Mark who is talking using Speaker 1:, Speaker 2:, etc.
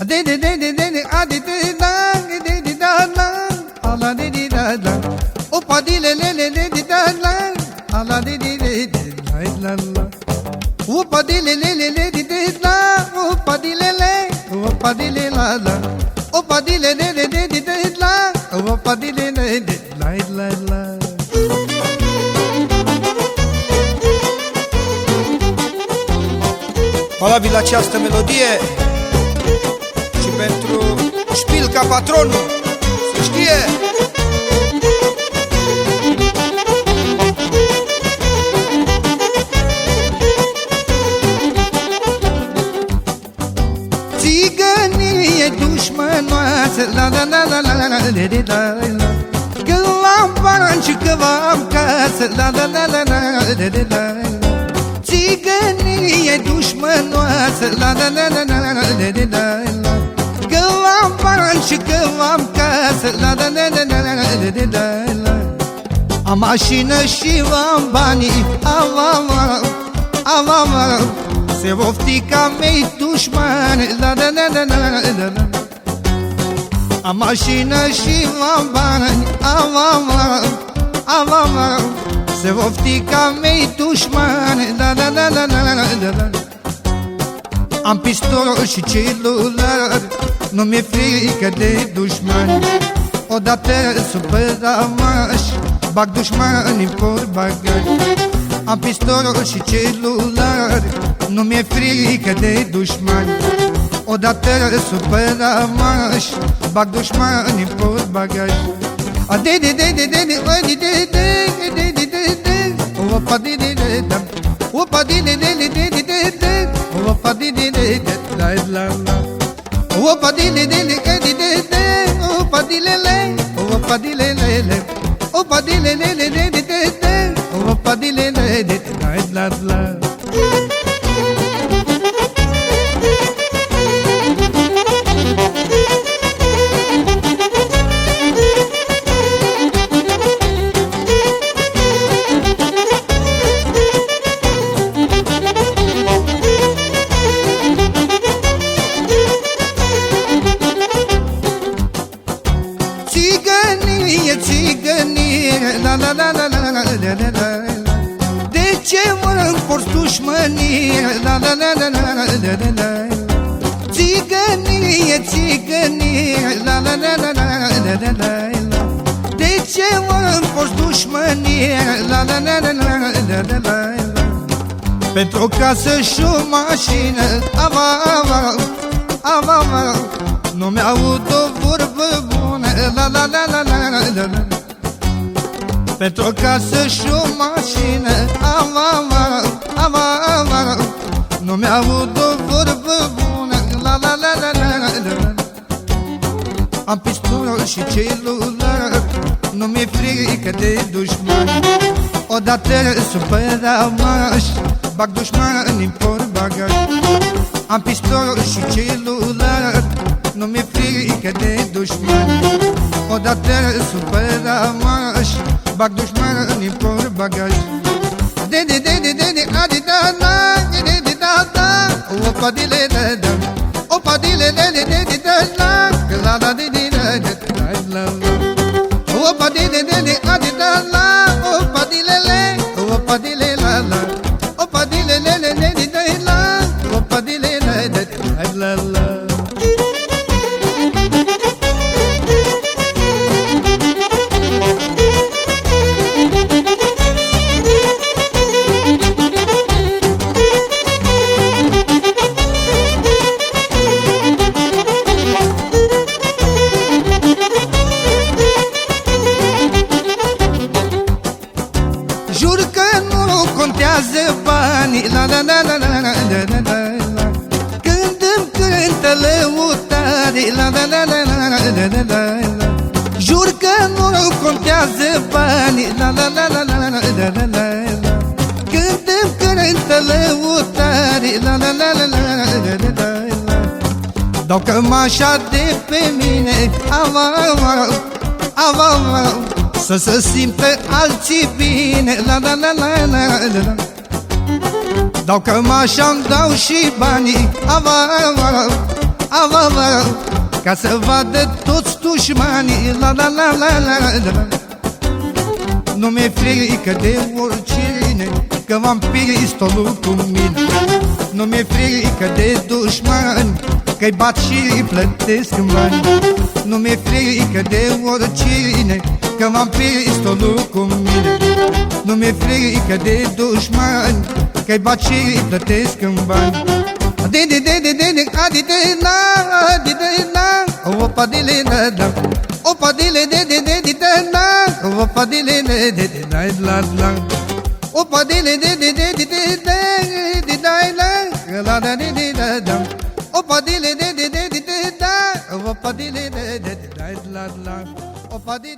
Speaker 1: De de de de de de a de de da de de da la ala de de da la Opa di le le le le de da la ala de de de de la la la Opa di le le le le de de la opa di le le opa di le la la Opa di le le le de de de la opa di le le de la la la
Speaker 2: Valabil această melodie Și pentru Șpilca patronul Să știe
Speaker 1: Țigănie dușmănoasă La la la la la la la de de la la Că am bani și că am casă La la la la la de de la la Țigănie dușmănoasă La la la la la la de de la la Că am bani și că am casă la da da da da da da da la Am mașină și am banii Am am am am am Se voftica mei dușmane la da da da da da da da, Am mașină și am bani Am am am am am Se voftica mei dușmane la da da da da da da am pistol și celular Nu mi-e frică de dușmani Odată supărat Bag dușmani în portbagaj Am pistol și celular Nu mi-e frică de dușmani Odată supărat Bag dușmani în portbagaj A de de de de de de de de de de de de de Opa de de de de Opa de de de de de de de Opa de de de de la la la Opa de de de de de de de Opa de le le Opa de le le le Opa de le le le de de de de Opa de le le de la la la e țigănie La la la la la la la la De ce mă înforți dușmănie La la la la la la la la Țigănie, țigănie La la la la la la la la De ce mă înforți dușmănie La la la la la la la la Pentru o casă și o mașină Ava, ava, ava, ava Nu mi-aud o vorbă la la la la la la la la Pentru o casă și o mașină Ava, ava, ava, ava Nu mi-aud o vorbă bună. La la la la la la la la. Am pistol și celular. Nu mi-e frică de dușmani Odată supărat Bag dușmani în portbagaj. Am pistol și celular. Nu mi-e frică de dușmani Odată supăramas Bag dușmanii de de de de dede, adi, da, da Dede, de, de da, da Opa, dile, da, da Opa, de de de da, da La, la, de da, da, la, la Opa, de a de da, la Opa, dile, le Opa, dile, La la la la la la la la la la Când îmi cântă lăutare La la la la la la la la la la Jur că nu contează banii La la la la la la la la la la la Când îmi cântă lăutare La la la la la la la la la la Dau cămașa de pe mine Ava, ava, ava, ava Să se simtă alții bine La la la la la la la Dau cămașa-mi dau și banii. Ava, ava, Ava, ca să vadă toți dușmanii. La la la la la la. Nu mi-e frică de oricine Că v-am pistolul cu mine. Nu mi-e frică de dușmani Că-i bat și plătesc în bani. Nu mi-e frică de oricine Că v-am pistolul cu mine Nu mi-e frică de dușmani Că-i bat și plătesc în bani de de de de de de adi de na adi de na opa de le na na opa de le de de de de de na opa de le de de de na la la opa de le de de de de de de de na la la da de de da da opa de le de de de de de da opa de le de de de na la la opa de